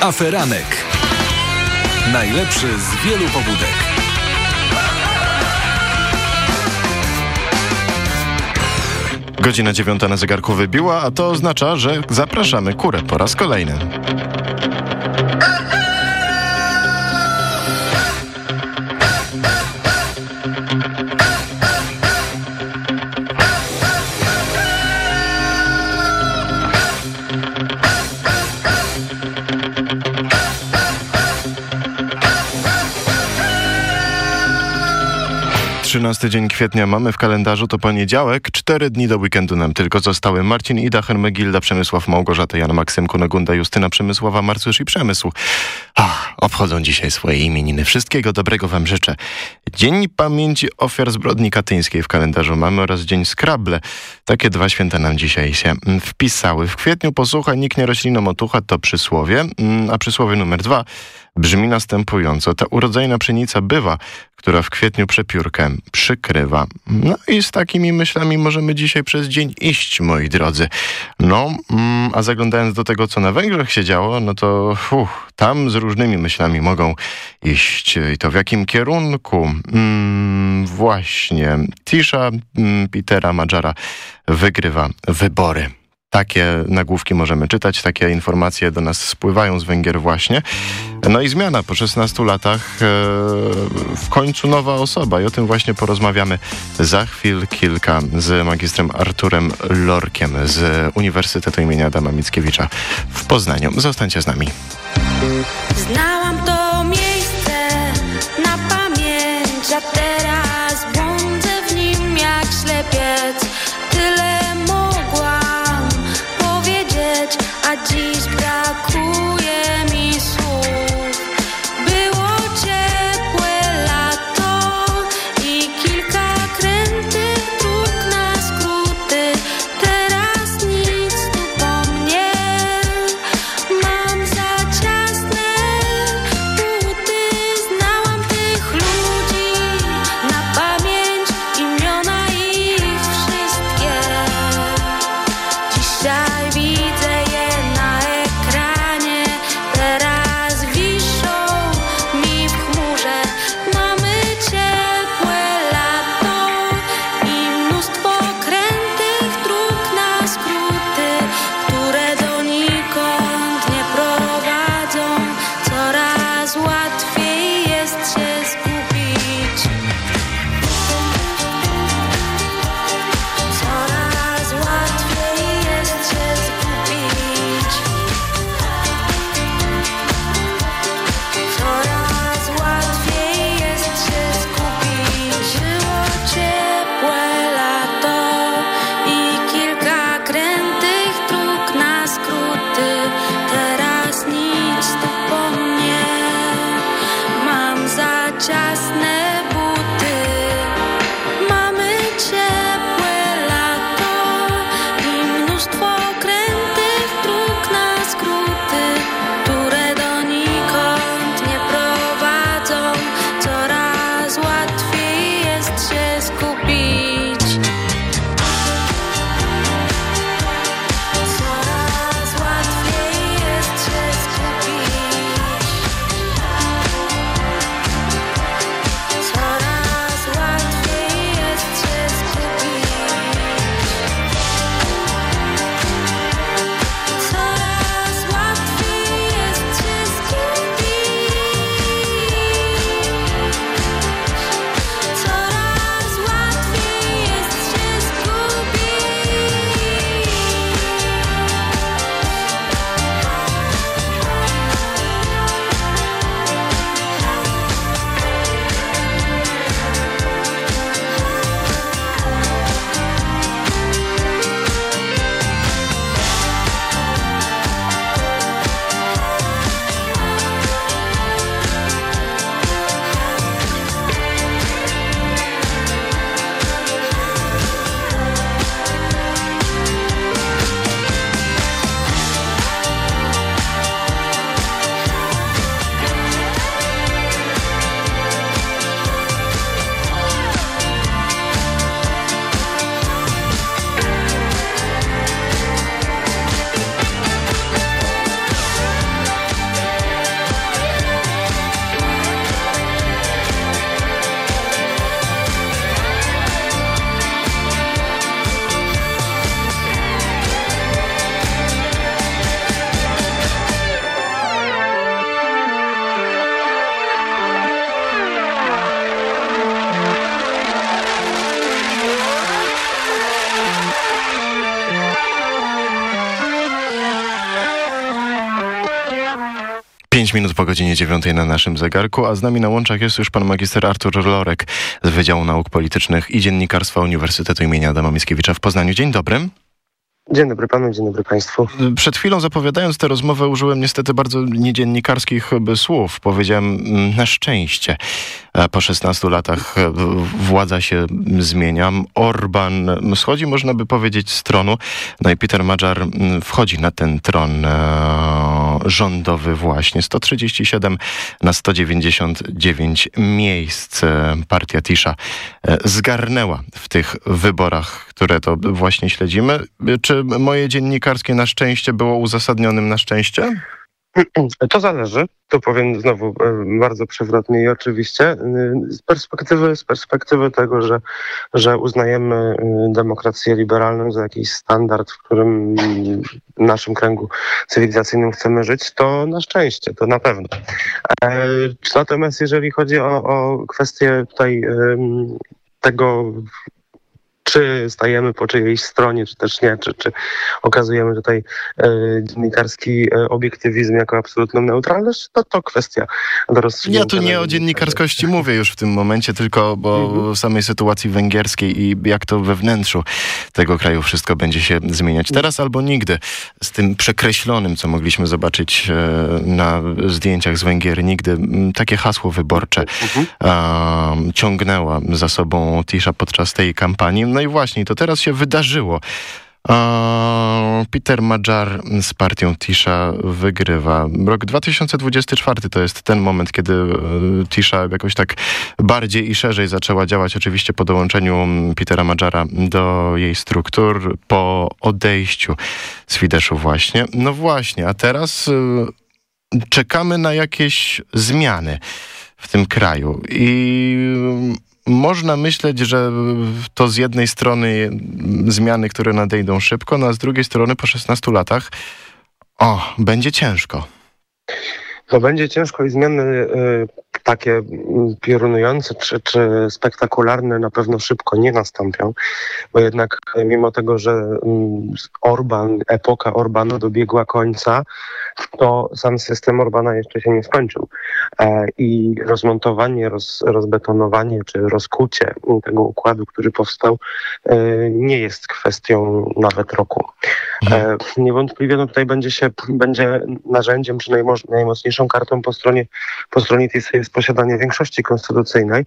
Aferanek. Najlepszy z wielu pobudek. Godzina dziewiąta na zegarku wybiła, a to oznacza, że zapraszamy kurę po raz kolejny. 13 dzień kwietnia mamy w kalendarzu, to poniedziałek. Cztery dni do weekendu nam tylko zostały. Marcin Ida, Hermegilda, Przemysław Małgorzata, Jan Maksym, Kunegunda, Justyna Przemysława, Marcusz i Przemysł. Ach, obchodzą dzisiaj swoje imieniny. Wszystkiego dobrego wam życzę. Dzień Pamięci Ofiar Zbrodni Katyńskiej w kalendarzu mamy oraz Dzień Skrable. Takie dwa święta nam dzisiaj się mm, wpisały. W kwietniu posłuchaj, nikt nie roślinom otucha, to przysłowie, mm, a przysłowie numer dwa brzmi następująco. Ta urodzajna pszenica bywa, która w kwietniu przepiórkę przykrywa. No i z takimi myślami możemy dzisiaj przez dzień iść, moi drodzy. No, mm, a zaglądając do tego, co na Węgrzech się działo, no to uff, tam z różnymi myślami mogą iść. I to w jakim kierunku? Mm, właśnie. Tisha mm, Petera Majara wygrywa wybory. Takie nagłówki możemy czytać, takie informacje do nas spływają z Węgier właśnie. No i zmiana po 16 latach, e, w końcu nowa osoba i o tym właśnie porozmawiamy za chwil kilka z magistrem Arturem Lorkiem z Uniwersytetu imienia Adama Mickiewicza w Poznaniu. Zostańcie z nami. Znałam to godzinie 9 na naszym zegarku, a z nami na łączach jest już pan magister Artur Lorek z Wydziału Nauk Politycznych i Dziennikarstwa Uniwersytetu im. Adama Mickiewicza w Poznaniu. Dzień dobry. Dzień dobry panu, dzień dobry państwu. Przed chwilą zapowiadając tę rozmowę użyłem niestety bardzo niedziennikarskich słów. Powiedziałem mm, na szczęście. Po 16 latach e, władza się zmienia. Orban schodzi, można by powiedzieć, z tronu. No i Peter Madżar wchodzi na ten tron e, rządowy właśnie. 137 na 199 miejsc partia Tisza e, zgarnęła w tych wyborach, które to właśnie śledzimy. Czy moje dziennikarskie na szczęście było uzasadnionym na szczęście? To zależy. To powiem znowu e, bardzo przewrotnie i oczywiście. E, z perspektywy, z perspektywy tego, że, że uznajemy e, demokrację liberalną za jakiś standard, w którym w naszym kręgu cywilizacyjnym chcemy żyć, to na szczęście, to na pewno. Natomiast jeżeli chodzi o, o kwestię tutaj tego, czy stajemy po czyjejś stronie, czy też nie, czy, czy okazujemy tutaj e, dziennikarski e, obiektywizm jako absolutną neutralność, to to kwestia do rozstrzygnięcia. Ja tu nie o dziennikarskości mówię już w tym momencie, tylko o mhm. samej sytuacji węgierskiej i jak to we wnętrzu tego kraju wszystko będzie się zmieniać. Teraz albo nigdy. Z tym przekreślonym, co mogliśmy zobaczyć e, na zdjęciach z Węgier, nigdy takie hasło wyborcze mhm. a, ciągnęła za sobą Tisza podczas tej kampanii. No i właśnie, to teraz się wydarzyło. Peter Madżar z partią Tisza wygrywa. Rok 2024 to jest ten moment, kiedy e, Tisza jakoś tak bardziej i szerzej zaczęła działać, oczywiście po dołączeniu Petera Madżara do jej struktur, po odejściu z Fideszu właśnie. No właśnie, a teraz e, czekamy na jakieś zmiany w tym kraju i można myśleć, że to z jednej strony zmiany, które nadejdą szybko, no a z drugiej strony po 16 latach o, będzie ciężko. To będzie ciężko i zmiany y, takie piorunujące czy, czy spektakularne na pewno szybko nie nastąpią, bo jednak mimo tego, że mm, Orban, epoka Orbana dobiegła końca, to sam system Orbana jeszcze się nie skończył. E, I rozmontowanie, roz, rozbetonowanie czy rozkucie tego układu, który powstał, e, nie jest kwestią nawet roku. E, mhm. Niewątpliwie no tutaj będzie się będzie narzędziem czy najmocniejszą kartą po stronie, po stronie tej posiadanie większości konstytucyjnej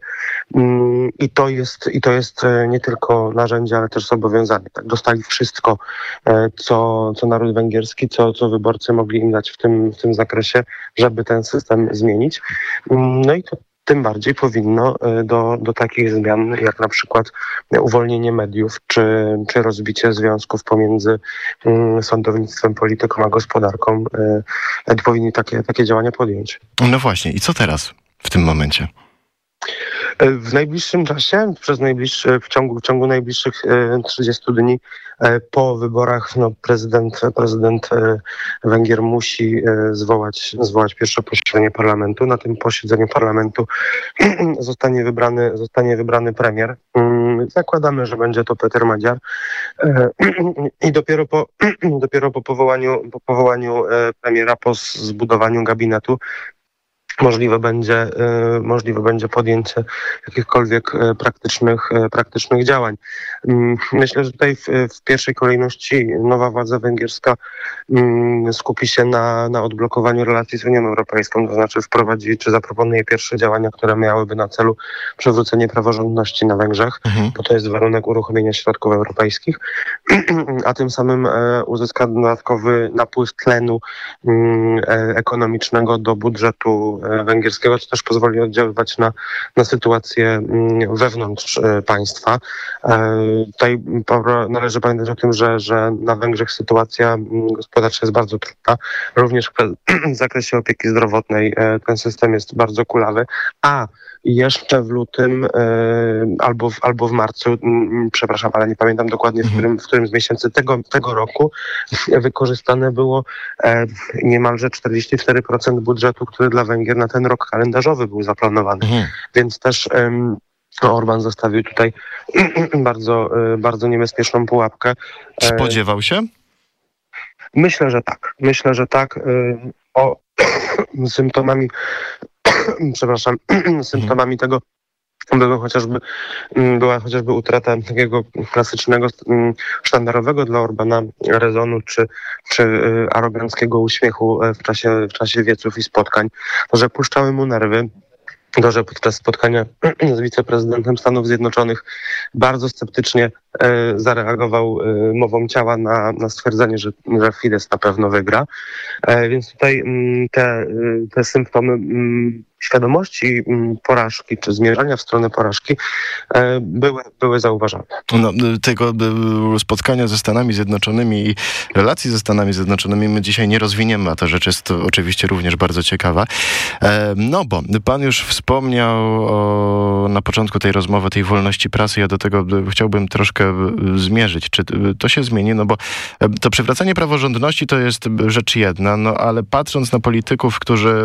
mm, i to jest, i to jest e, nie tylko narzędzie, ale też zobowiązanie. Tak? Dostali wszystko, e, co, co naród węgierski, co, co wyborcy mogli im dać w tym, w tym zakresie, żeby ten system zmienić. Mm, no i to tym bardziej powinno e, do, do takich zmian, jak na przykład uwolnienie mediów, czy, czy rozbicie związków pomiędzy mm, sądownictwem, polityką a gospodarką, powinni takie, takie działania podjąć. No właśnie, i co teraz? W tym momencie? E, w najbliższym czasie, przez najbliższy, w, ciągu, w ciągu najbliższych 30 e, dni e, po wyborach no, prezydent, prezydent Węgier musi zwołać, zwołać pierwsze posiedzenie parlamentu. Na tym posiedzeniu parlamentu zostanie wybrany, zostanie wybrany premier. Mm, zakładamy, że będzie to Peter Madziar. I dopiero po, dopiero po powołaniu, po powołaniu premiera, po zbudowaniu gabinetu możliwe będzie, y, możliwe będzie podjęcie jakichkolwiek y, praktycznych, y, praktycznych działań. Mm, myślę, że tutaj w, w pierwszej kolejności nowa władza węgierska mm, skupi się na, na odblokowaniu relacji z Unią Europejską, to znaczy wprowadzi czy zaproponuje pierwsze działania, które miałyby na celu przywrócenie praworządności na Węgrzech, mhm. bo to jest warunek uruchomienia środków europejskich, a tym samym e, uzyska dodatkowy napływ tlenu mm, e, ekonomicznego do budżetu E, węgierskiego, czy też pozwoli oddziaływać na, na sytuację mm, wewnątrz e, państwa. E, tutaj należy pamiętać o tym, że, że na Węgrzech sytuacja mm, gospodarcza jest bardzo trudna. Również w zakresie opieki zdrowotnej ten system jest bardzo kulawy, a jeszcze w lutym albo w, albo w marcu, przepraszam, ale nie pamiętam dokładnie w mhm. którym, w którym z miesięcy tego, tego roku wykorzystane było niemalże 44% budżetu, który dla Węgier na ten rok kalendarzowy był zaplanowany. Mhm. Więc też um, Orban zostawił tutaj bardzo, e, bardzo niebezpieczną pułapkę. E, Spodziewał się? Myślę, że tak. Myślę, że tak. E, o, symptomami, przepraszam, symptomami tego były chociażby, mm, była chociażby utrata takiego klasycznego, mm, sztandarowego dla Orbana rezonu czy, czy y, aroganckiego uśmiechu e, w czasie, w czasie wieców i spotkań, że puszczały mu nerwy, to, że podczas spotkania z wiceprezydentem Stanów Zjednoczonych bardzo sceptycznie e, zareagował e, mową ciała na, na stwierdzenie, że, że Fidesz na pewno wygra. E, więc tutaj mm, te, te symptomy mm, świadomości mm, porażki, czy zmierzania w stronę porażki e, były, były zauważane. No, tego spotkania ze Stanami Zjednoczonymi i relacji ze Stanami Zjednoczonymi my dzisiaj nie rozwiniemy, a ta rzecz jest oczywiście również bardzo ciekawa. E, no bo pan już wspomniał o, na początku tej rozmowy, tej wolności prasy. Ja do tego chciałbym troszkę zmierzyć. Czy to się zmieni? No bo to przywracanie praworządności to jest rzecz jedna, no ale patrząc na polityków, którzy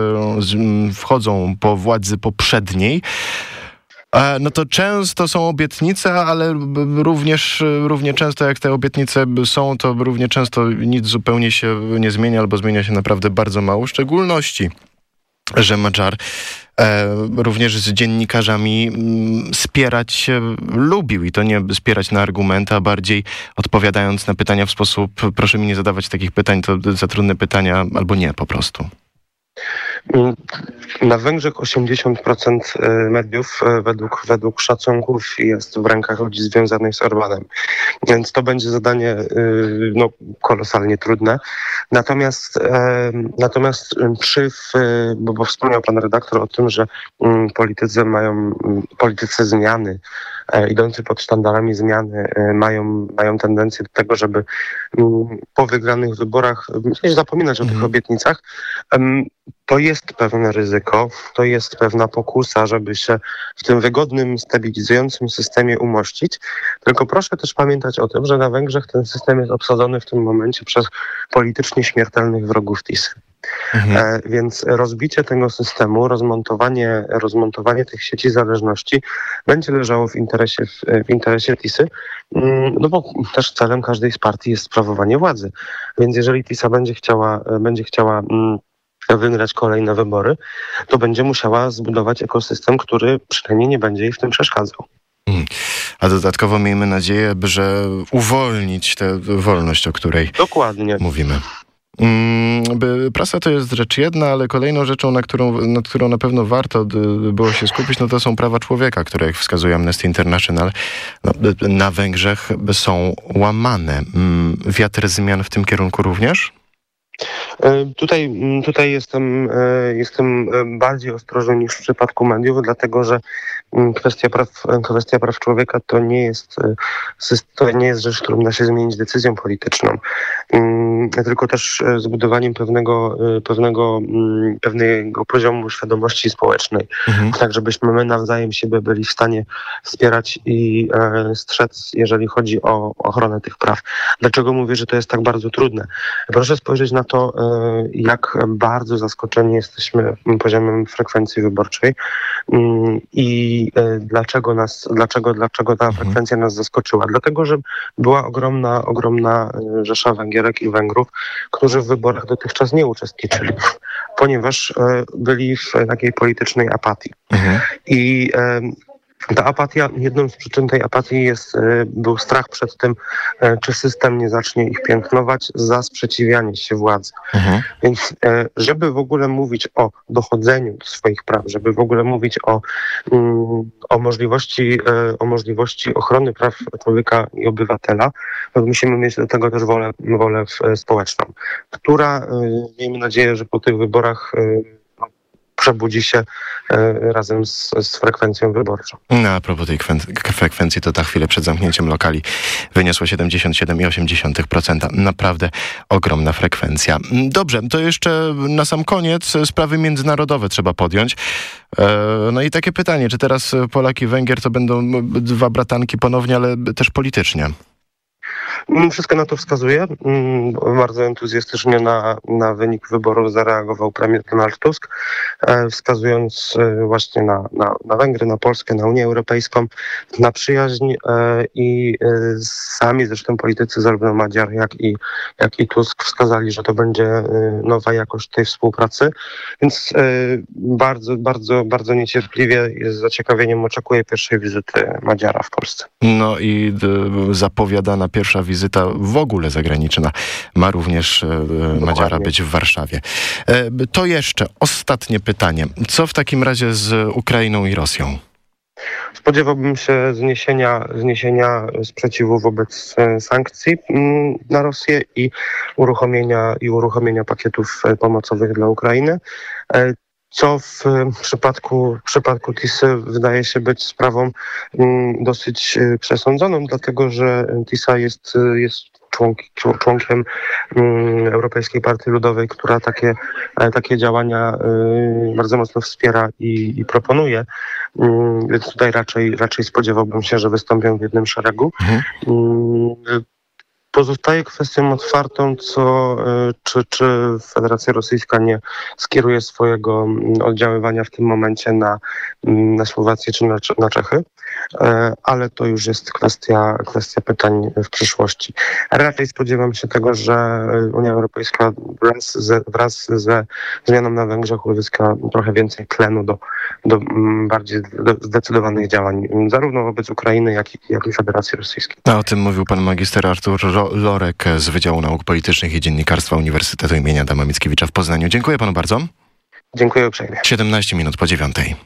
wchodzą po władzy poprzedniej, e, no to często są obietnice, ale również równie często jak te obietnice są, to równie często nic zupełnie się nie zmienia albo zmienia się naprawdę bardzo mało, w szczególności że Madżar e, również z dziennikarzami spierać się lubił i to nie spierać na argumenty, a bardziej odpowiadając na pytania w sposób proszę mi nie zadawać takich pytań, to za trudne pytania albo nie po prostu. Na Węgrzech 80% e, mediów e, według, według szacunków jest w rękach ludzi związanych z Orbanem. Więc to będzie zadanie e, no, kolosalnie trudne. Natomiast, natomiast przy, bo, bo wspomniał pan redaktor o tym, że mm, politycy mają, politycy zmiany, idący pod sztandarami zmiany mają, mają tendencję do tego, żeby mm, po wygranych wyborach zapominać o tych mhm. obietnicach. To jest pewne ryzyko, to jest pewna pokusa, żeby się w tym wygodnym, stabilizującym systemie umościć. Tylko proszę też pamiętać o tym, że na Węgrzech ten system jest obsadzony w tym momencie przez politycznie śmiertelnych wrogów TIS. Mhm. E, więc rozbicie tego systemu, rozmontowanie, rozmontowanie tych sieci zależności będzie leżało w interesie, w, interesie TISy, mm, no bo też celem każdej z partii jest sprawowanie władzy. Więc jeżeli TISA będzie chciała, będzie chciała mm, wygrać kolejne wybory, to będzie musiała zbudować ekosystem, który przynajmniej nie będzie jej w tym przeszkadzał. Hmm. A dodatkowo miejmy nadzieję, że uwolnić tę wolność, o której Dokładnie. mówimy. Mm, prasa to jest rzecz jedna, ale kolejną rzeczą, na którą, nad którą na pewno warto było się skupić, no to są prawa człowieka, które, jak wskazuje Amnesty International, no, na Węgrzech są łamane. Mm, wiatr zmian w tym kierunku również? E, tutaj, mm, tutaj jestem, e, jestem e, bardziej ostrożny niż w przypadku mediów, dlatego że mm, kwestia praw, kwestia praw człowieka to nie jest, to nie jest rzecz, którą da się zmienić decyzją polityczną, mm, tylko też zbudowaniem pewnego, pewnego, pewnego poziomu świadomości społecznej, mhm. tak żebyśmy my nawzajem siebie byli w stanie wspierać i strzec, jeżeli chodzi o ochronę tych praw. Dlaczego mówię, że to jest tak bardzo trudne? Proszę spojrzeć na to, jak bardzo zaskoczeni jesteśmy poziomem frekwencji wyborczej mm, i e, dlaczego nas, dlaczego, dlaczego ta mhm. frekwencja nas zaskoczyła. Dlatego, że była ogromna, ogromna e, rzesza Węgierek i Węgrów, którzy w wyborach dotychczas nie uczestniczyli, ponieważ e, byli w takiej politycznej apatii. Mhm. I ta apatia, jedną z przyczyn tej apatii jest, e, był strach przed tym, e, czy system nie zacznie ich piętnować za sprzeciwianie się władzy. Mhm. Więc e, żeby w ogóle mówić o dochodzeniu do swoich praw, żeby w ogóle mówić o, mm, o, możliwości, o możliwości ochrony praw człowieka i obywatela, musimy mieć do tego też wolę, wolę społeczną, która miejmy nadzieję, że po tych wyborach przebudzi się e, razem z, z frekwencją wyborczą. No, a propos tej frekwencji, to ta chwilę przed zamknięciem lokali wyniosła 77,8%. Naprawdę ogromna frekwencja. Dobrze, to jeszcze na sam koniec sprawy międzynarodowe trzeba podjąć. E, no i takie pytanie, czy teraz Polak i Węgier to będą dwa bratanki ponownie, ale też politycznie? Mm, wszystko na to wskazuje. Mm, bardzo entuzjastycznie na, na wynik wyborów zareagował premier Donald Tusk, e, wskazując e, właśnie na, na, na Węgry, na Polskę, na Unię Europejską, na przyjaźń i sami zresztą politycy zarówno Madziar, jak i, jak i Tusk wskazali, że to będzie nowa jakość tej współpracy. Więc bardzo, bardzo, bardzo niecierpliwie z zaciekawieniem oczekuję pierwszej wizyty Madziara w Polsce. No i zapowiadana pierwsza wizyta w ogóle zagraniczna ma również e, Dokładnie. Madziara być w Warszawie. E, to jeszcze ostatnie pytanie. Co w takim razie z Ukrainą i Rosją? Spodziewałbym się zniesienia, zniesienia sprzeciwu wobec e, sankcji mm, na Rosję i uruchomienia, i uruchomienia pakietów pomocowych dla Ukrainy co w przypadku, w przypadku TISy wydaje się być sprawą mm, dosyć e, przesądzoną, dlatego że TISA jest, jest członkiem mm, Europejskiej Partii Ludowej, która takie, e, takie działania e, bardzo mocno wspiera i, i proponuje. Mm, więc tutaj raczej, raczej spodziewałbym się, że wystąpią w jednym szeregu. Mhm. Pozostaje kwestią otwartą, co, e, czy, czy Federacja Rosyjska nie skieruje swojego mm, oddziaływania w tym momencie na, mm, na Słowację czy na, na Czechy, e, ale to już jest kwestia, kwestia pytań w przyszłości. Raczej spodziewam się tego, że Unia Europejska wraz ze, wraz ze zmianą na Węgrzech uzyska trochę więcej tlenu do, do mm, bardziej zdecydowanych działań, zarówno wobec Ukrainy, jak i, jak i Federacji Rosyjskiej. A o tym mówił pan magister Artur Lorek z Wydziału Nauk Politycznych i Dziennikarstwa Uniwersytetu im. Adama Mickiewicza w Poznaniu. Dziękuję panu bardzo. Dziękuję uprzejmie. 17 minut po dziewiątej.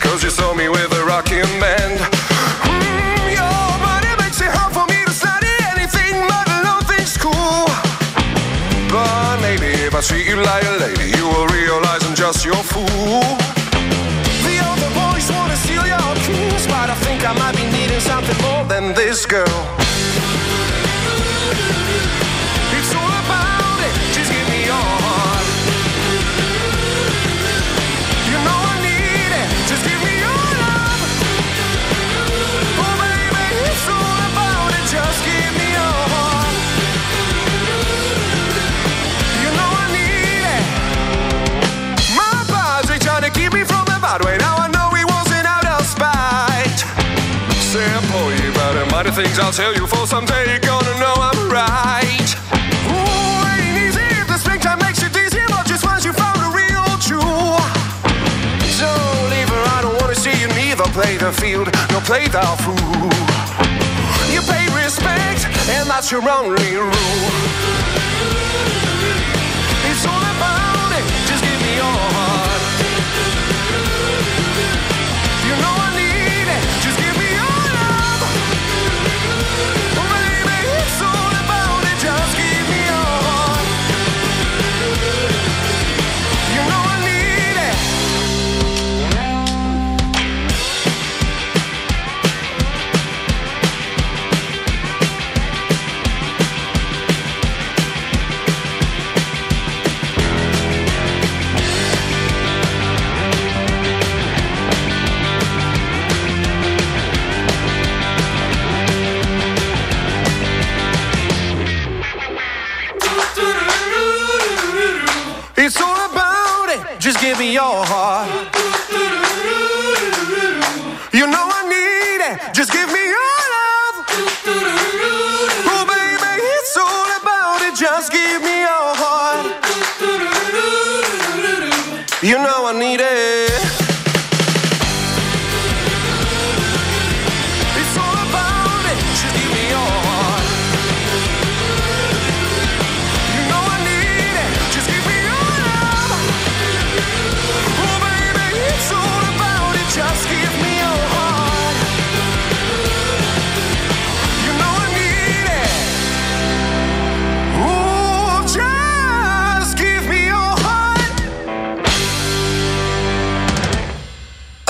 Cause Mm, you saw me with a rocking band I treat you like a lady, you will realize I'm just your fool. The other boys wanna steal your keys, but I think I might be needing something more than this girl. Things I'll tell you for someday you're gonna know I'm right. Ooh, ain't easy if the springtime makes you dizzy, but just once you found a real jewel. So leave her, I don't wanna see you neither play the field, nor play the fool. You pay respect, and that's your only rule.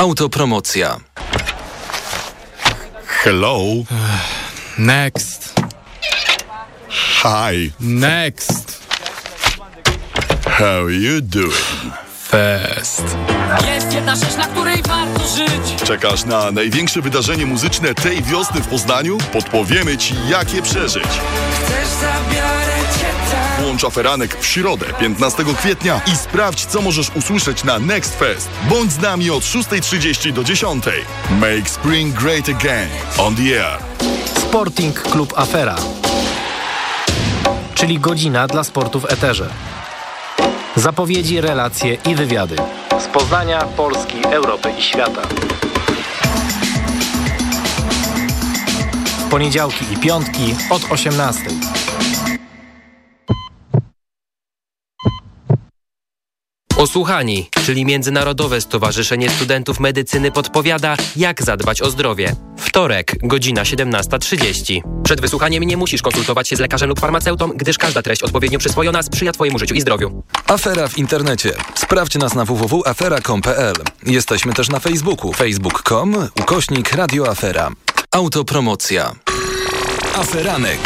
Autopromocja. Hello. Next. Hi. Next. How you doing? Fest. Jest jedna rzecz, na której warto żyć. Czekasz na największe wydarzenie muzyczne tej wiosny w Poznaniu? Podpowiemy Ci, jak je przeżyć. Chcesz, tam. Włącz aferanek w środę, 15 kwietnia i sprawdź, co możesz usłyszeć na Next Fest. Bądź z nami od 6.30 do 10.00. Make spring great again. On the air. Sporting Klub Afera, czyli godzina dla sportu w eterze. Zapowiedzi, relacje i wywiady. Z Poznania, Polski, Europy i świata. Poniedziałki i piątki od 18. Osłuchani, czyli Międzynarodowe Stowarzyszenie Studentów Medycyny podpowiada, jak zadbać o zdrowie. Wtorek, godzina 17.30. Przed wysłuchaniem nie musisz konsultować się z lekarzem lub farmaceutą, gdyż każda treść odpowiednio przyswojona sprzyja Twojemu życiu i zdrowiu. Afera w internecie. Sprawdź nas na www.afera.com.pl. Jesteśmy też na Facebooku. facebook.com ukośnik radioafera. Autopromocja. Aferanek.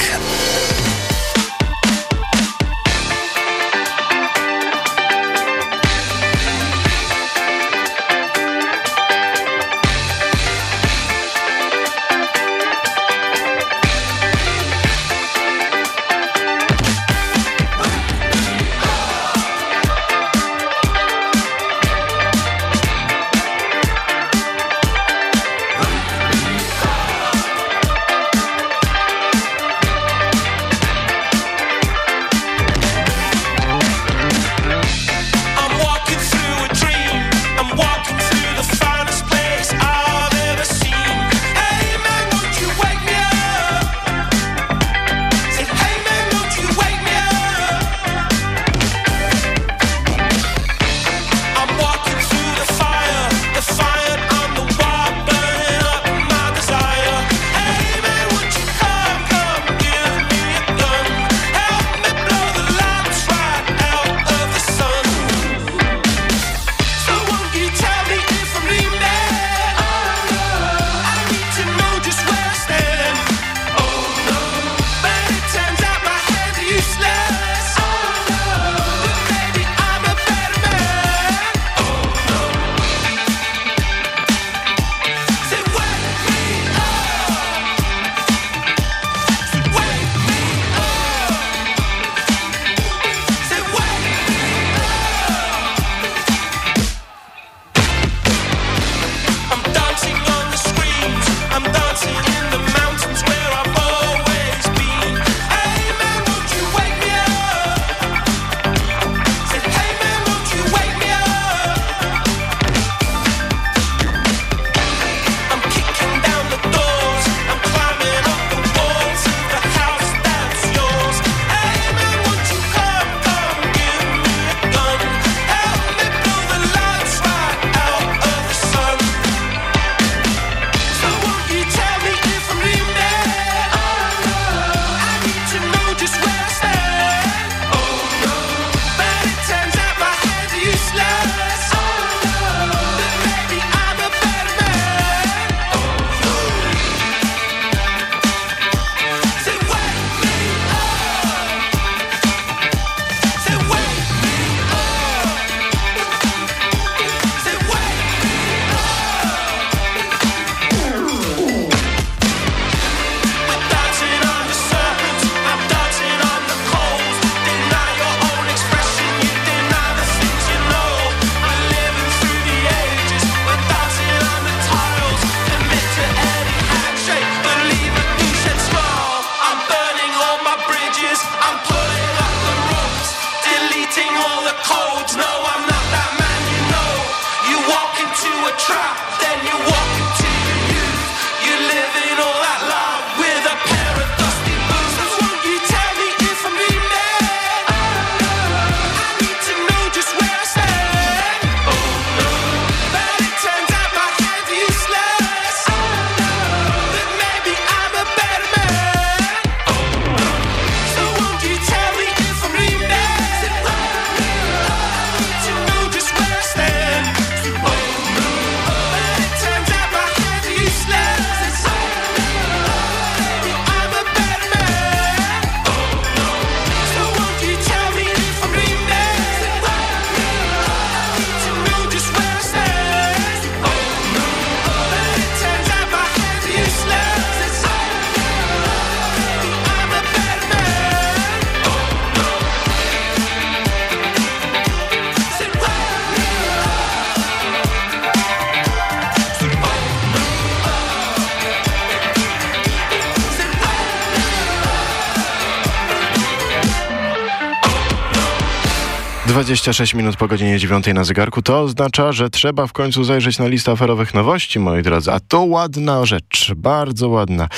26 minut po godzinie 9 na zegarku. To oznacza, że trzeba w końcu zajrzeć na listę aferowych nowości, moi drodzy. A to ładna rzecz, bardzo ładna.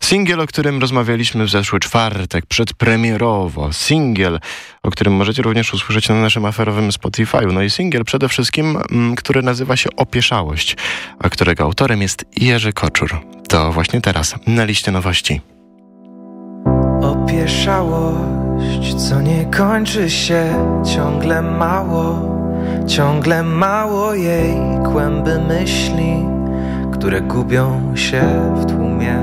Singiel, o którym rozmawialiśmy w zeszły czwartek, przedpremierowo. Singiel, o którym możecie również usłyszeć na naszym aferowym Spotify'u. No i singiel przede wszystkim, mm, który nazywa się Opieszałość, a którego autorem jest Jerzy Koczur. To właśnie teraz na liście nowości. Opieszałość, co nie kończy się, ciągle mało, ciągle mało jej kłęby myśli, które gubią się w tłumie.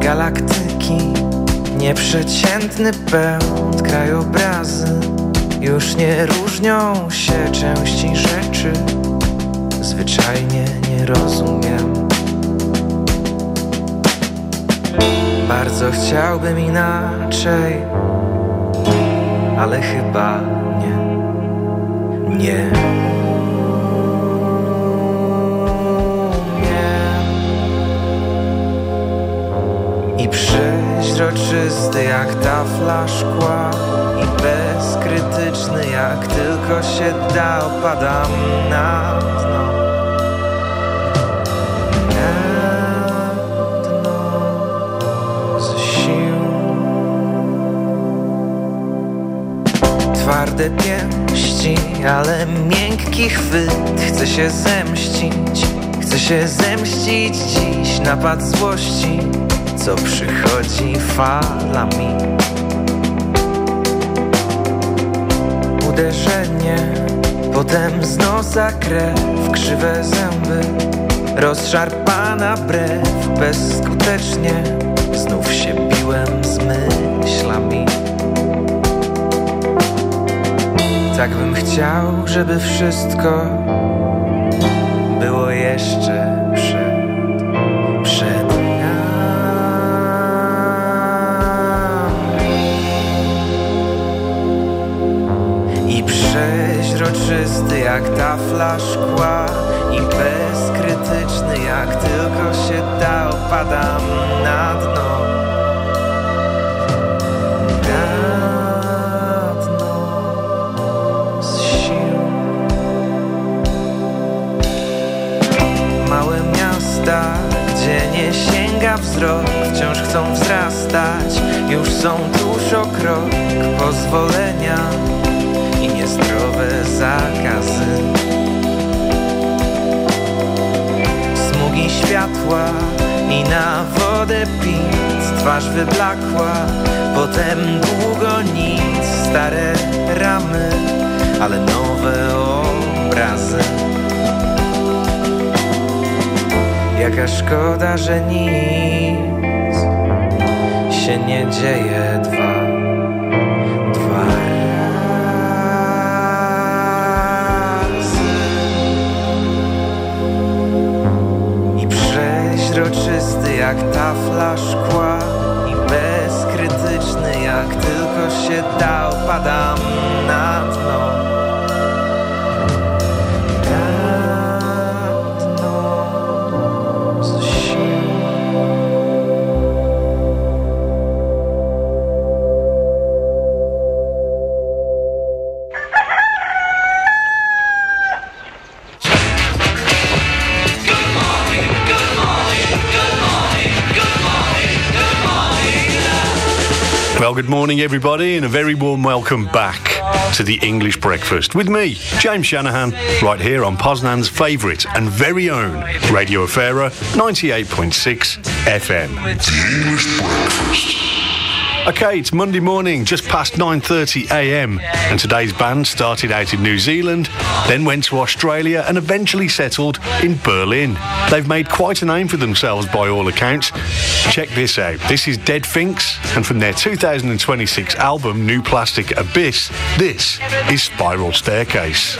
Galaktyki, nieprzeciętny pęd, krajobrazy już nie różnią się części rzeczy, zwyczajnie nie rozumiem. Bardzo chciałbym inaczej, ale chyba nie. Nie. I przeźroczysty jak tafla szkła I bezkrytyczny jak tylko się da Opadam na Twarde pięści, ale miękki chwyt Chcę się zemścić, chcę się zemścić dziś Napad złości co przychodzi falami. Uderzenie, potem z nosa krew, krzywe zęby, rozszarpana brew, bezskutecznie Tak bym chciał, żeby wszystko było jeszcze przed, przed I przeźroczysty jak tafla szkła I bezkrytyczny jak tylko się da Opadam na dno sięga wzrok Wciąż chcą wzrastać, już są tuż o krok Pozwolenia i niezdrowe zakazy. Smugi światła i na wodę pic Twarz wyblakła, potem długo nic Stare ramy, ale nowe obrazy Jaka szkoda, że nic się nie dzieje dwa, dwa razy. I przeźroczysty jak tafla szkła I bezkrytyczny jak tylko się da Opadam na Well, good morning, everybody, and a very warm welcome back to the English Breakfast with me, James Shanahan, right here on Poznan's favourite and very own Radio Afera 98.6 FM. The English Breakfast. Okay, it's Monday morning, just past 9:30 a.m., and today's band started out in New Zealand, then went to Australia, and eventually settled in Berlin. They've made quite a name for themselves by all accounts. Check this out. This is Dead Finks, and from their 2026 album New Plastic Abyss, this is Spiral Staircase.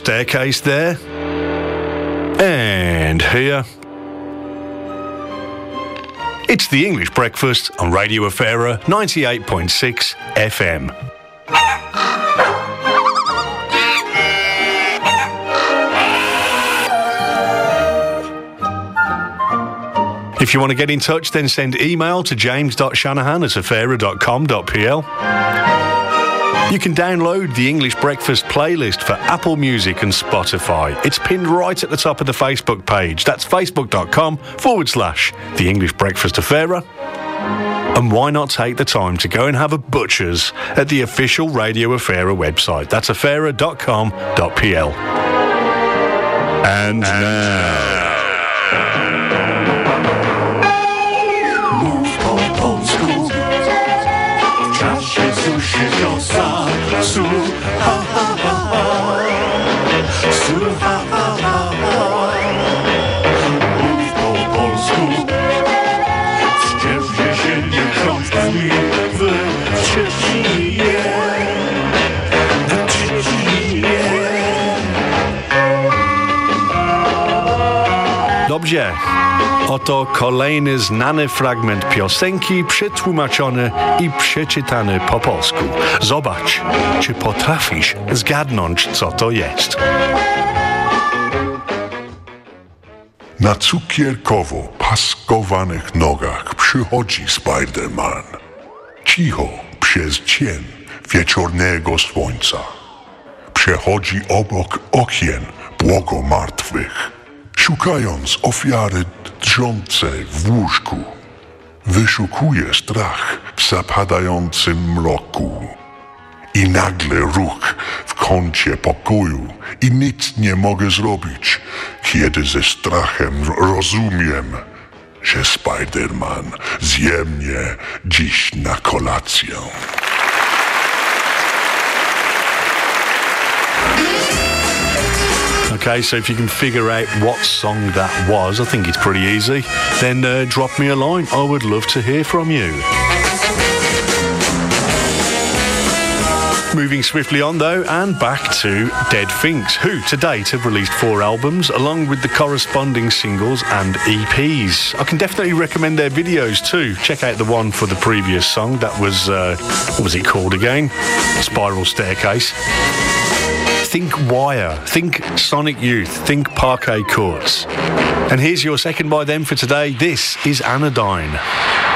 Staircase there. And here. It's the English Breakfast on Radio Afera 98.6 FM. If you want to get in touch, then send email to james.shanahan at afera.com.pl. You can download the English Breakfast playlist for Apple Music and Spotify. It's pinned right at the top of the Facebook page. That's facebook.com forward slash the English Breakfast Affaira. And why not take the time to go and have a butcher's at the official Radio Affaira website? That's affaira.com.pl. And now. Oto kolejny znany fragment piosenki przetłumaczony i przeczytany po polsku. Zobacz, czy potrafisz zgadnąć, co to jest. Na cukierkowo paskowanych nogach przychodzi Spider-Man. Cicho przez cień wieczornego słońca. Przechodzi obok okien błogomartwych, szukając ofiary drżącej w łóżku. Wyszukuje strach w zapadającym mroku. I nagle ruch w kącie pokoju i nic nie mogę zrobić, kiedy ze strachem rozumiem, że Spider-Man zje mnie dziś na kolację. Okay, so if you can figure out what song that was, I think it's pretty easy, then uh, drop me a line. I would love to hear from you. Moving swiftly on though, and back to Dead Finks, who to date have released four albums along with the corresponding singles and EPs. I can definitely recommend their videos too. Check out the one for the previous song. That was, uh, what was it called again? Spiral Staircase. Think Wire, think Sonic Youth, think Parquet Courts. And here's your second by them for today. This is Anodyne.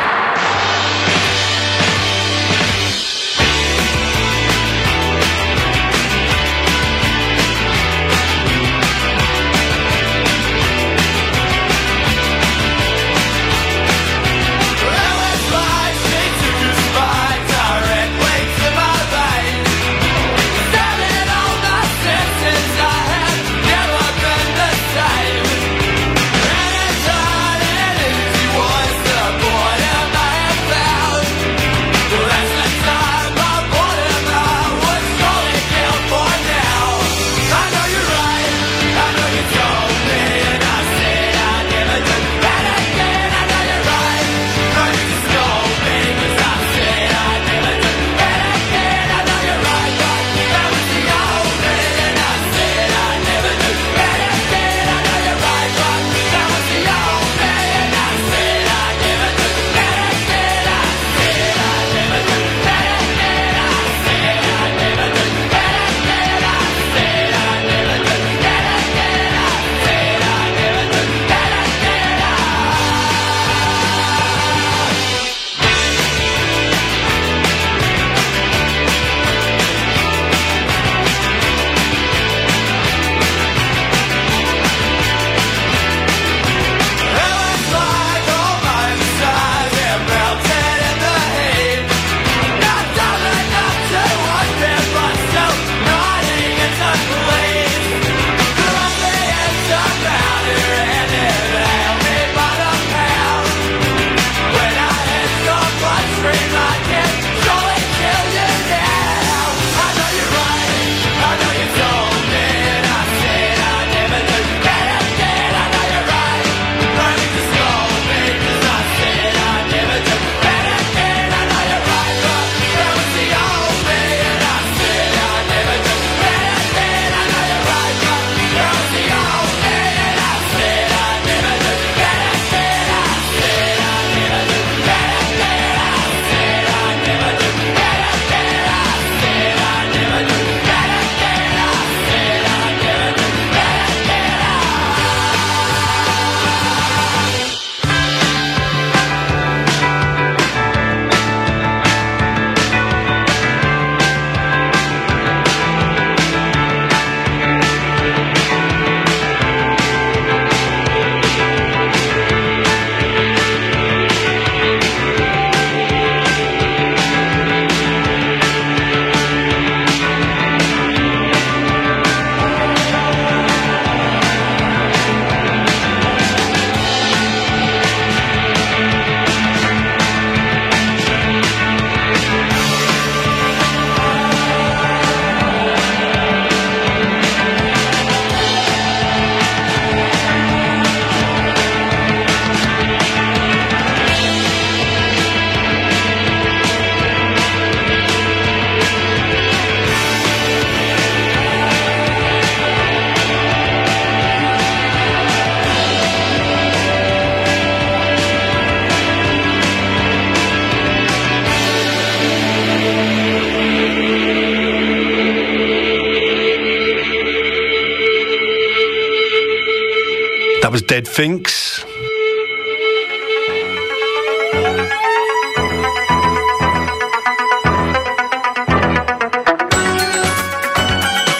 Dead Finks.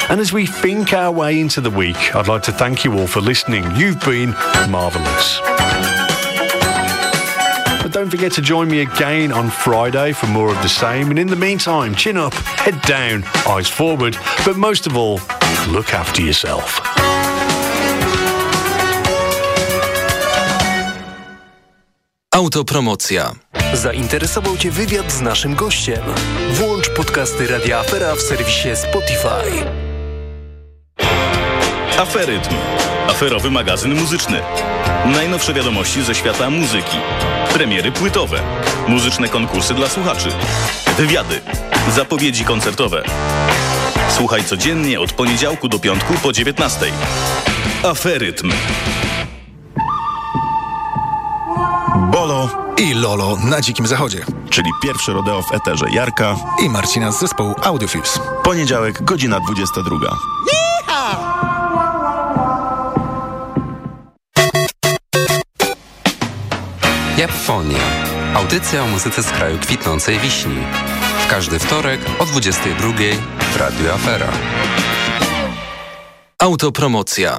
And as we think our way into the week, I'd like to thank you all for listening. You've been marvellous. But don't forget to join me again on Friday for more of the same. And in the meantime, chin up, head down, eyes forward, but most of all, look after yourself. Autopromocja. Zainteresował Cię wywiad z naszym gościem? Włącz podcasty Radia Afera w serwisie Spotify. Aferytm. Aferowy magazyn muzyczny. Najnowsze wiadomości ze świata muzyki. Premiery płytowe. Muzyczne konkursy dla słuchaczy. Wywiady. Zapowiedzi koncertowe. Słuchaj codziennie od poniedziałku do piątku po 19. Aferytm. Bolo i Lolo na Dzikim Zachodzie. Czyli pierwsze rodeo w eterze Jarka i Marcina z zespołu Audiofuse. Poniedziałek, godzina 22. Japfonia. Audycja o muzyce z kraju kwitnącej wiśni. W każdy wtorek o 22 w Radiu Afera. Autopromocja.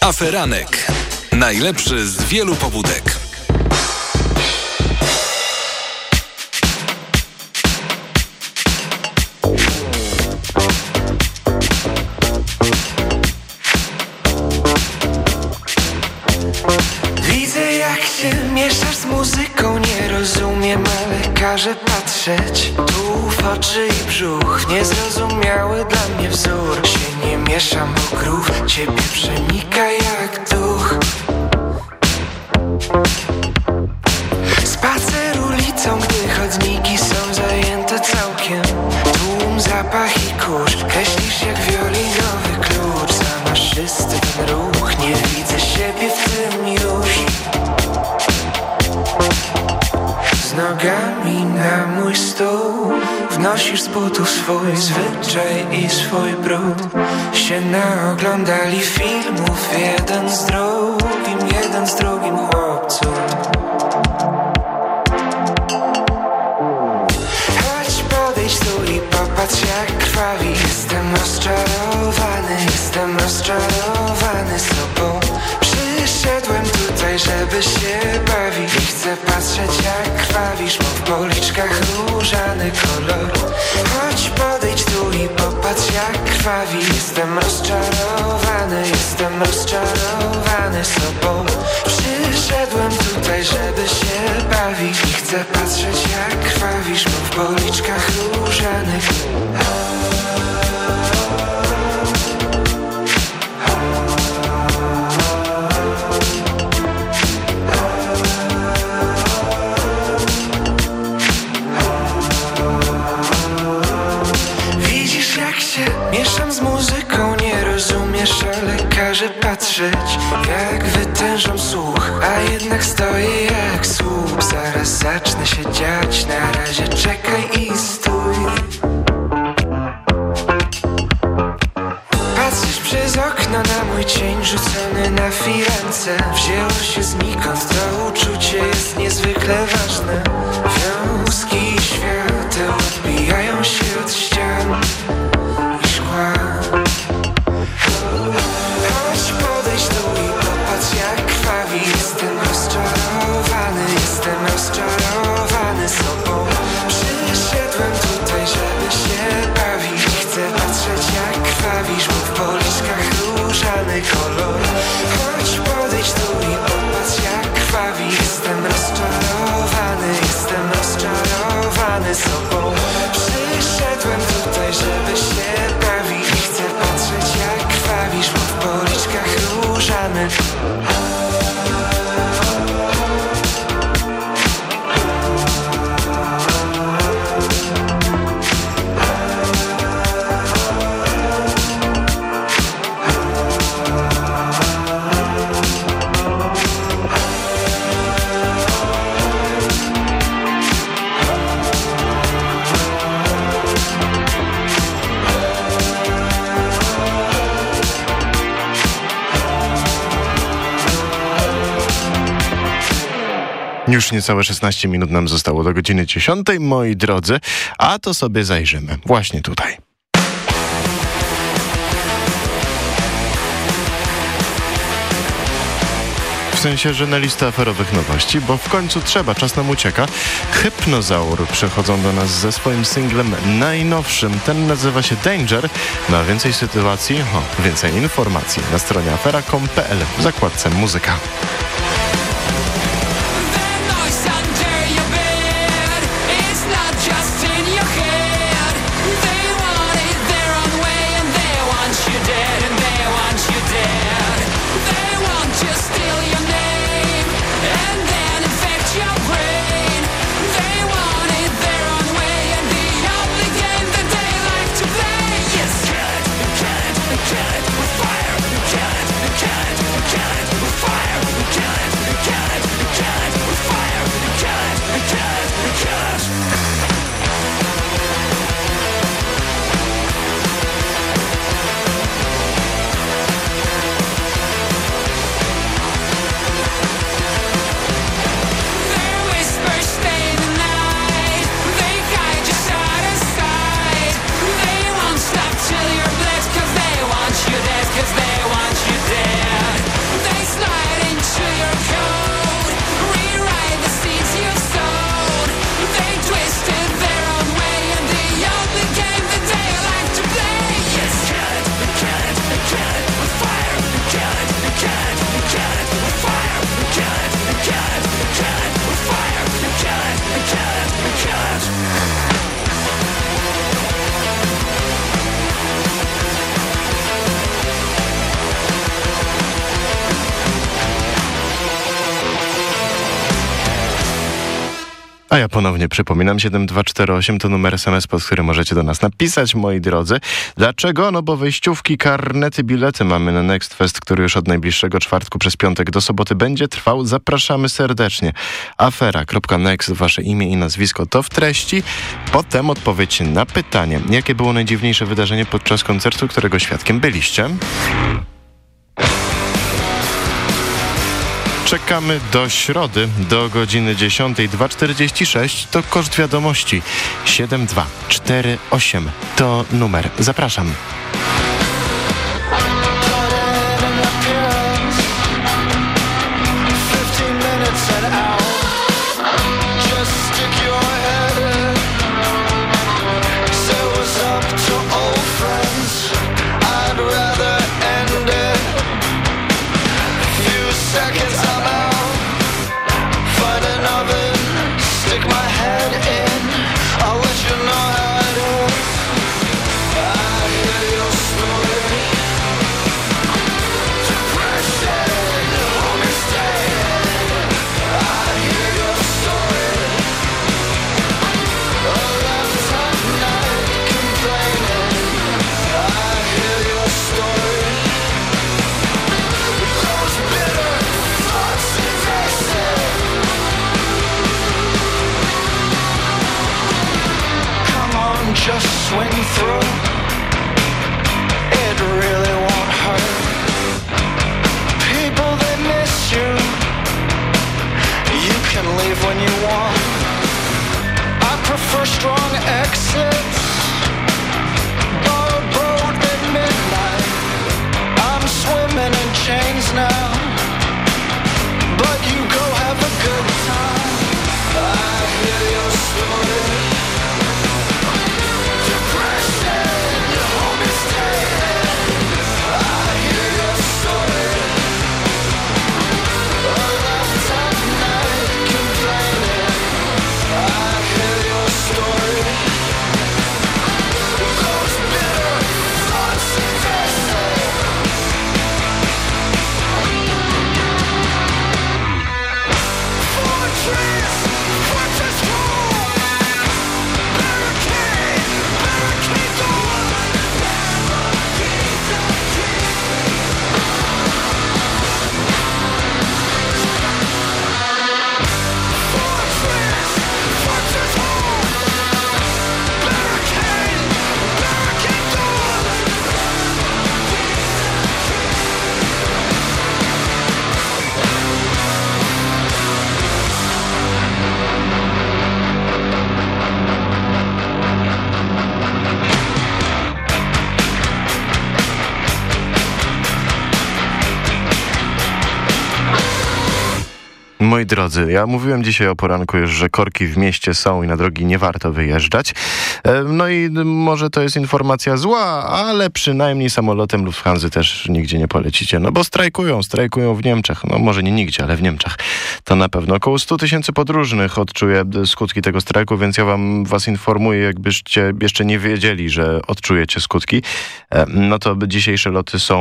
Aferanek. Najlepszy z wielu pobudek. Mieszasz z muzyką Nie rozumiem, ale każę patrzeć. Tu w oczy i brzuch Niezrozumiały dla mnie wzór. Się nie mieszam, bo grów Ciebie przenika jak duch. Spacer ulicą, gdy chodniki są zajęte całkiem. Tłum, zapach i kurz Kreślisz jak wiolinowy klucz. Zamaszysty ten ruch Nie widzę siebie w tym już nogami na mój stół. Wnosisz z butów swój zwyczaj i swój brud. Się naoglądali filmów Jeden z drugim, jeden z drugim chłopców Chodź podejdź tu i popatrz jak krwawi. Jestem rozczarowany, jestem rozczarowany sobą żeby się bawić. Chcę patrzeć jak krwawisz, bo w policzkach różany kolor. Chodź podejdź tu i popatrz jak krwawi. Jestem rozczarowany, jestem rozczarowany sobą. Przyszedłem tutaj, żeby się bawić. Chcę patrzeć jak krwawisz, bo w policzkach różanych każę patrzeć Jak wytężam słuch A jednak stoję jak słup. Zaraz zacznę się dziać Na razie czekaj i stój. Patrzysz przez okno na mój cień Rzucony na firance Wzięło się znikąd To uczucie jest niezwykle ważne. Wiązki świateł odbijają się od ścian kolor Już niecałe 16 minut nam zostało do godziny 10, moi drodzy, a to sobie zajrzymy właśnie tutaj. W sensie, że na listę aferowych nowości, bo w końcu trzeba, czas nam ucieka. Hypnozaur przychodzą do nas ze swoim singlem najnowszym. Ten nazywa się Danger. No a więcej sytuacji, o, więcej informacji na stronie afera.com.pl w zakładce muzyka. Ja ponownie przypominam, 7248 to numer SMS, pod który możecie do nas napisać, moi drodzy. Dlaczego? No bo wejściówki, karnety, bilety mamy na Next Fest, który już od najbliższego czwartku przez piątek do soboty będzie trwał. Zapraszamy serdecznie. Afera.next, wasze imię i nazwisko to w treści. Potem odpowiedź na pytanie, jakie było najdziwniejsze wydarzenie podczas koncertu, którego świadkiem byliście? Czekamy do środy, do godziny 10. 2.46 to koszt wiadomości. 7248 to numer. Zapraszam. Drodzy, ja mówiłem dzisiaj o poranku już, że korki w mieście są i na drogi nie warto wyjeżdżać. E, no i może to jest informacja zła, ale przynajmniej samolotem Lufthansa też nigdzie nie polecicie. No bo strajkują, strajkują w Niemczech. No może nie nigdzie, ale w Niemczech. To na pewno około 100 tysięcy podróżnych odczuje skutki tego strajku, więc ja wam was informuję, jakbyście jeszcze nie wiedzieli, że odczujecie skutki. E, no to dzisiejsze loty są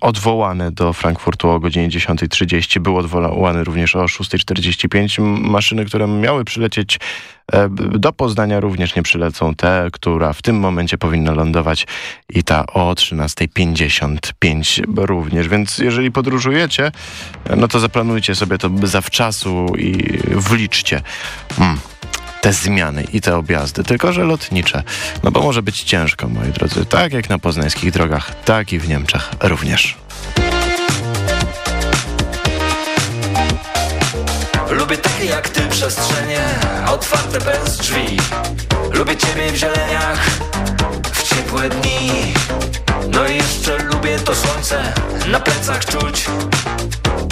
odwołane do Frankfurtu o godzinie 10.30. Był odwołany również o 6.45. Maszyny, które miały przylecieć e, do Poznania również nie przylecą. Te, która w tym momencie powinna lądować i ta o 13.55 również. Więc jeżeli podróżujecie, no to zaplanujcie sobie to zawczasu i wliczcie. Mm te zmiany i te objazdy, tylko że lotnicze. No bo może być ciężko, moi drodzy. Tak jak na poznańskich drogach, tak i w Niemczech również. Lubię takie jak ty przestrzenie Otwarte bez drzwi. Lubię ciebie w zieleniach W ciepłe dni. No i jeszcze lubię to słońce Na plecach czuć.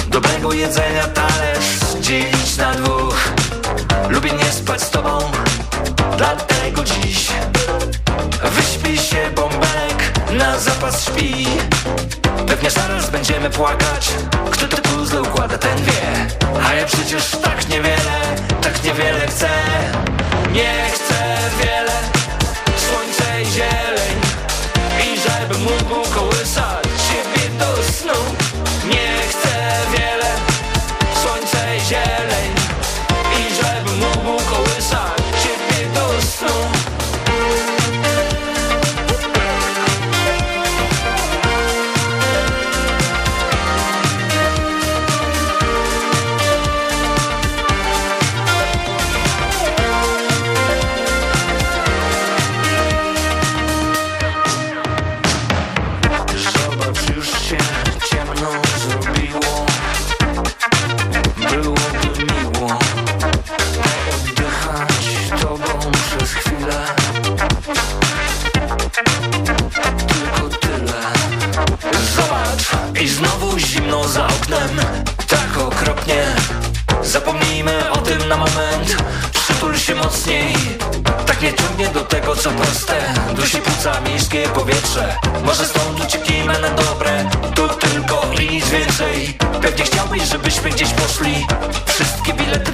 Dobrego jedzenia talerz Dzielić na dwóch. Lubię nie spać z tobą Dlatego dziś Wyśpi się bąbelek Na zapas śpi. Pewnie zaraz będziemy płakać. Kto te puzzle układa ten wie. A ja przecież tak niewiele Tak niewiele chcę. Nie chcę wiele. Słońce i zieleń. I żebym mógł na moment. Przytul się mocniej. Tak nie ciągnie do tego co proste. Dusi płuca miejskie powietrze. Może stąd ucieknijmy na dobre. To tylko i nic więcej. Pewnie chciałbyś, żebyśmy gdzieś poszli. Wszystkie bilety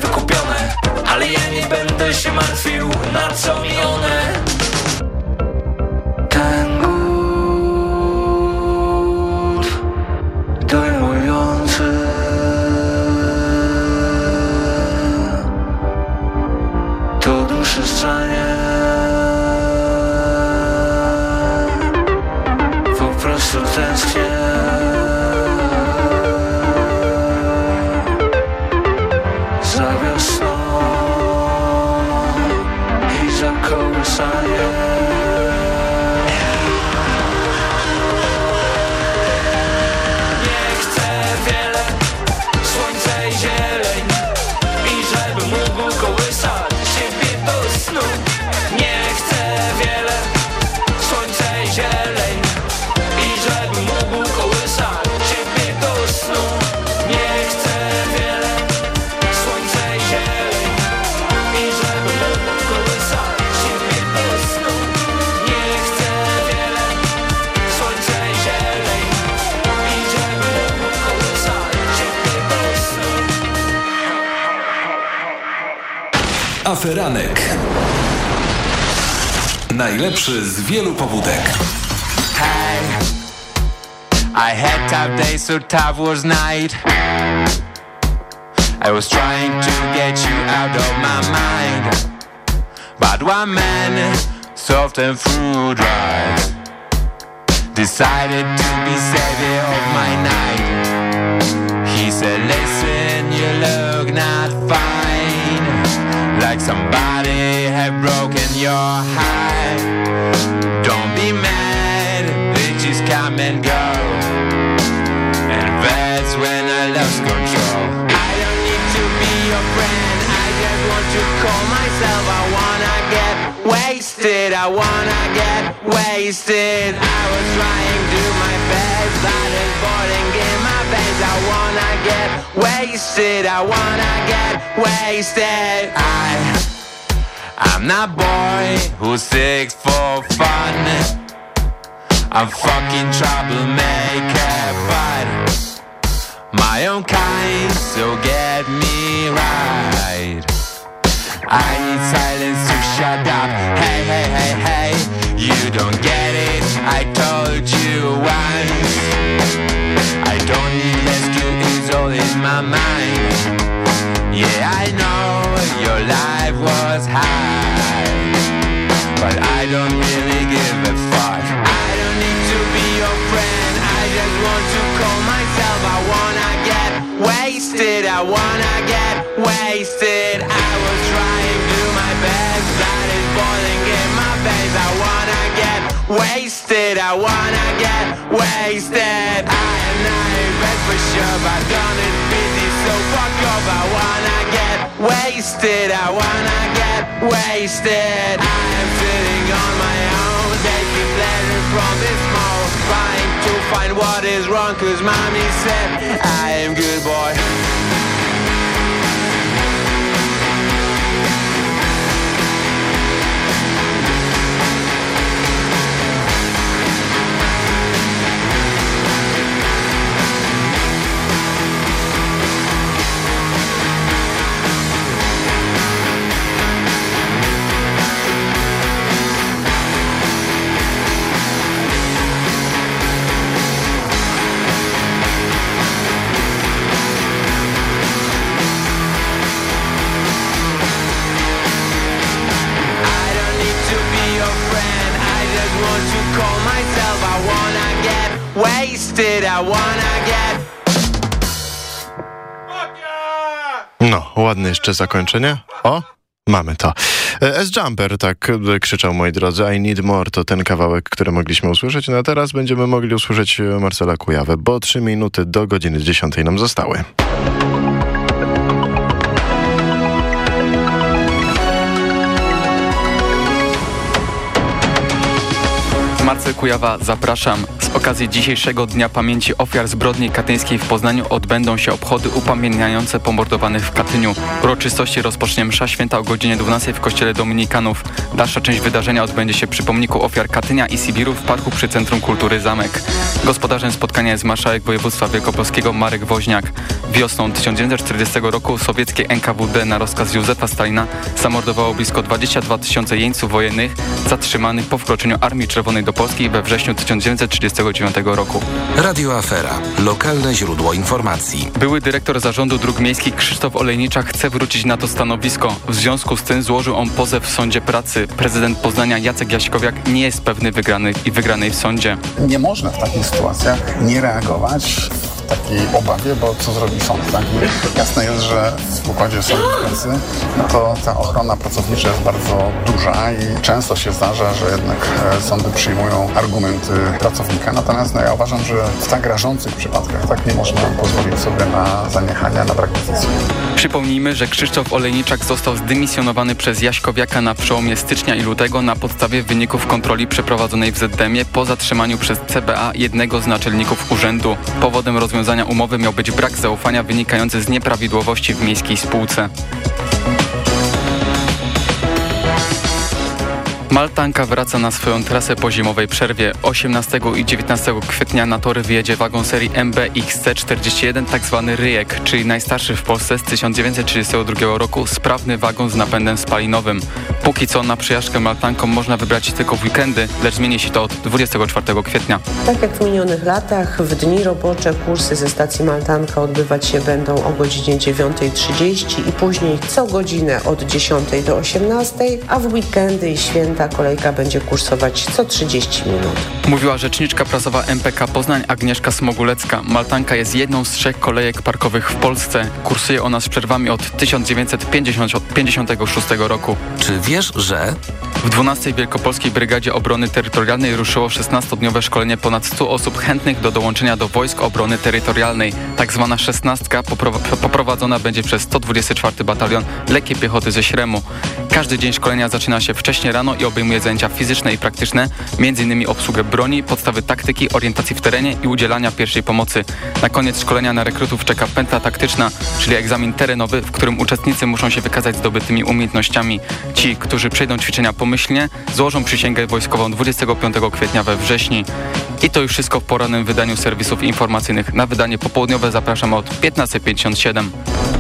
wielu pobudek. Hey, I had tough days, so tough was night. I was trying to get you out of my mind. But one man, soft and fruit right, decided come and go. And that's when I lost control. I don't need to be your friend, I just want to call myself. I wanna get wasted. I wanna get wasted. I was trying to do my best. Blood is boiling in my veins. I wanna get wasted. I wanna get wasted. I, I'm that boy who sings for fun. I'm fucking troublemaker, but my own kind, so get me right. I need silence to shut up. Hey, hey, hey, hey, you don't get it. I told you once. I don't need rescue, it's all in my mind. Yeah, I know your life was high, but I don't really give a fuck. I need to be your friend. I just want to call myself. I wanna get wasted. I wanna get wasted. I was trying to do my best. Blood is boiling in my veins. I wanna get wasted. I wanna get wasted. I am not a red for sure, but done it busy. So fuck off. I wanna get wasted. I wanna get wasted. I am sitting on my from this mode. Trying to find what is wrong, cause mommy said I am good boy. Ładne jeszcze zakończenie. O, mamy to. E, S-Jumper, tak e, krzyczał, moi drodzy. I need more to ten kawałek, który mogliśmy usłyszeć. No a teraz będziemy mogli usłyszeć e, Marcela Kujawę, bo trzy minuty do godziny 10 nam zostały. Kujawa, zapraszam. Z okazji dzisiejszego Dnia Pamięci Ofiar Zbrodni Katyńskiej w Poznaniu odbędą się obchody upamiętniające pomordowanych w Katyniu. Uroczystości rozpocznie msza święta o godzinie 12 w kościele Dominikanów. Dalsza część wydarzenia odbędzie się przy pomniku ofiar Katynia i Sibiru w Parku przy Centrum Kultury Zamek. Gospodarzem spotkania jest marszałek województwa wielkopolskiego Marek Woźniak. Wiosną 1940 roku sowieckie NKWD na rozkaz Józefa Stalina zamordowało blisko 22 tysiące jeńców wojennych zatrzymanych po wkroczeniu Armii Czerwonej do Polski we wrześniu 1939 roku. Radio Afera. Lokalne źródło informacji. Były dyrektor zarządu dróg miejskich Krzysztof Olejniczak chce wrócić na to stanowisko. W związku z tym złożył on pozew w sądzie pracy. Prezydent Poznania Jacek Jaśkowiak nie jest pewny wygranej i wygranej w sądzie. Nie można w takich sytuacjach nie reagować w takiej obawie, bo co zrobi sąd, tak? Jasne jest, że w układzie sądu pracy no to ta ochrona pracownicza jest bardzo duża i często się zdarza, że jednak e, sądy przyjmują argumenty pracownika. Natomiast no, ja uważam, że w tak rażących przypadkach tak nie można pozwolić sobie na zaniechania, na brak decyzji. Przypomnijmy, że Krzysztof Olejniczak został zdymisjonowany przez Jaśkowiaka na przełomie stycznia i lutego na podstawie wyników kontroli przeprowadzonej w ZDM-ie po zatrzymaniu przez CBA jednego z naczelników urzędu. Powodem rozwiązania umowy miał być brak zaufania wynikający z nieprawidłowości w miejskiej spółce. Maltanka wraca na swoją trasę po zimowej przerwie. 18 i 19 kwietnia na tory wyjedzie wagon serii MBXC41, tzw. tak Ryjek, czyli najstarszy w Polsce z 1932 roku sprawny wagon z napędem spalinowym. Póki co na przejażdżkę Maltanką można wybrać tylko w weekendy, lecz zmieni się to od 24 kwietnia. Tak jak w minionych latach, w dni robocze kursy ze stacji Maltanka odbywać się będą o godzinie 9.30 i później co godzinę od 10 do 18, a w weekendy i święta kolejka będzie kursować co 30 minut. Mówiła rzeczniczka prasowa MPK Poznań Agnieszka Smogulecka. Maltanka jest jedną z trzech kolejek parkowych w Polsce. Kursuje ona z przerwami od 1956 roku. Czy wiesz, że... W 12 Wielkopolskiej Brygadzie Obrony Terytorialnej ruszyło 16-dniowe szkolenie ponad 100 osób chętnych do dołączenia do Wojsk Obrony Terytorialnej. Tak zwana szesnastka poprowadzona będzie przez 124 Batalion Lekkiej Piechoty ze Śremu. Każdy dzień szkolenia zaczyna się wcześnie rano i obejmuje zajęcia fizyczne i praktyczne, m.in. obsługę broni, podstawy taktyki, orientacji w terenie i udzielania pierwszej pomocy. Na koniec szkolenia na rekrutów czeka pętla taktyczna, czyli egzamin terenowy, w którym uczestnicy muszą się wykazać zdobytymi umiejętnościami. Ci, którzy przejdą ćwiczenia pomyślnie, złożą przysięgę wojskową 25 kwietnia we wrześni. I to już wszystko w porannym wydaniu serwisów informacyjnych. Na wydanie popołudniowe zapraszam od 15.57.